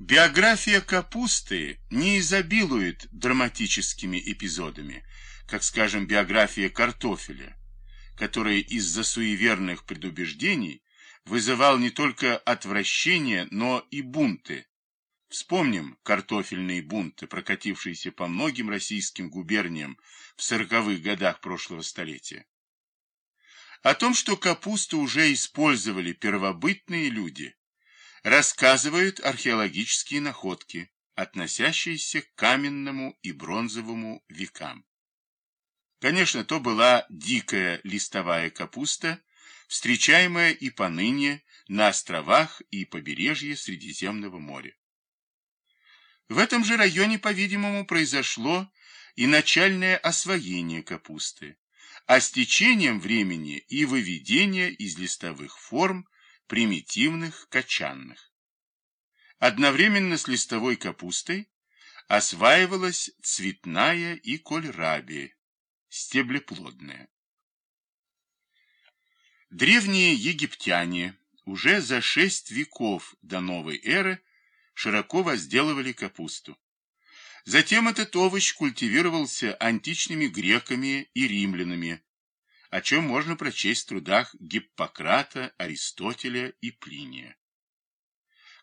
Биография капусты не изобилует драматическими эпизодами, как, скажем, биография картофеля, который из-за суеверных предубеждений вызывал не только отвращение, но и бунты. Вспомним картофельные бунты, прокатившиеся по многим российским губерниям в сороковых годах прошлого столетия. О том, что капусту уже использовали первобытные люди, рассказывают археологические находки, относящиеся к каменному и бронзовому векам. Конечно, то была дикая листовая капуста, встречаемая и поныне на островах и побережье Средиземного моря. В этом же районе, по-видимому, произошло и начальное освоение капусты, а с течением времени и выведение из листовых форм примитивных качанных. Одновременно с листовой капустой осваивалась цветная и кольраби, стеблеплодная. Древние египтяне уже за шесть веков до новой эры широко возделывали капусту. Затем этот овощ культивировался античными греками и римлянами, о чем можно прочесть в трудах Гиппократа, Аристотеля и Плиния.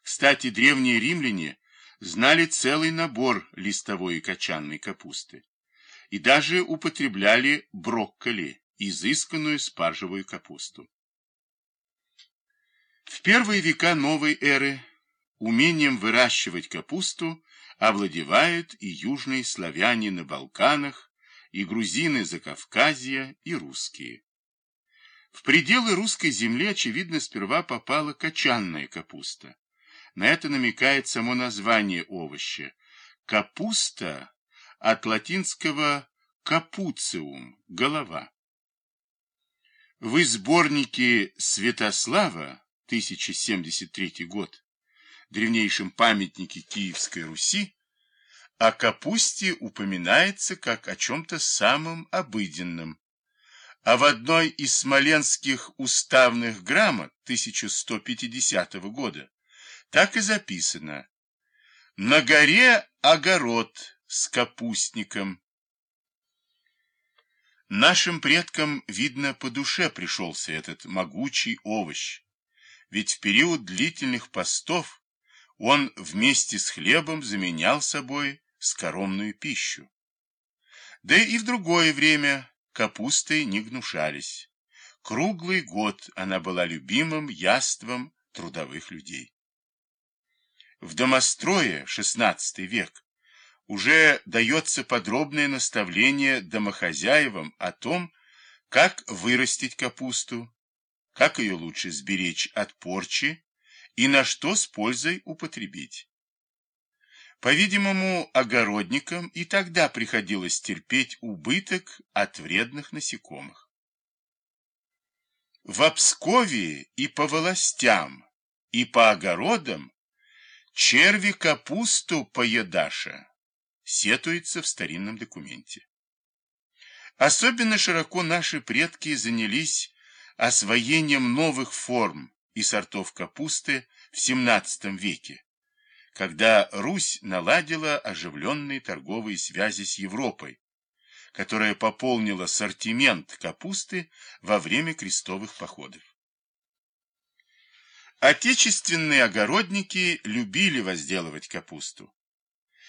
Кстати, древние римляне знали целый набор листовой и качанной капусты и даже употребляли брокколи, изысканную спаржевую капусту. В первые века новой эры умением выращивать капусту овладевают и южные славяне на Балканах, и грузины Закавказья, и русские. В пределы русской земли, очевидно, сперва попала качанная капуста. На это намекает само название овоща. Капуста от латинского капуциум – голова. В сборнике Святослава, 1073 год, древнейшем памятнике Киевской Руси, о капусте упоминается как о чем-то самом обыденном. А в одной из смоленских уставных грамот 1150 года так и записано «На горе огород с капустником». Нашим предкам, видно, по душе пришелся этот могучий овощ, ведь в период длительных постов он вместе с хлебом заменял собой скоромную пищу. Да и в другое время капустой не гнушались. Круглый год она была любимым яством трудовых людей. В домострое, XVI век, уже дается подробное наставление домохозяевам о том, как вырастить капусту, как ее лучше сберечь от порчи и на что с пользой употребить. По-видимому, огородникам и тогда приходилось терпеть убыток от вредных насекомых. В Обскове и по властям, и по огородам черви капусту поедаша, сетуется в старинном документе. Особенно широко наши предки занялись освоением новых форм и сортов капусты в XVII веке когда Русь наладила оживленные торговые связи с Европой, которая пополнила ассортимент капусты во время крестовых походов. Отечественные огородники любили возделывать капусту.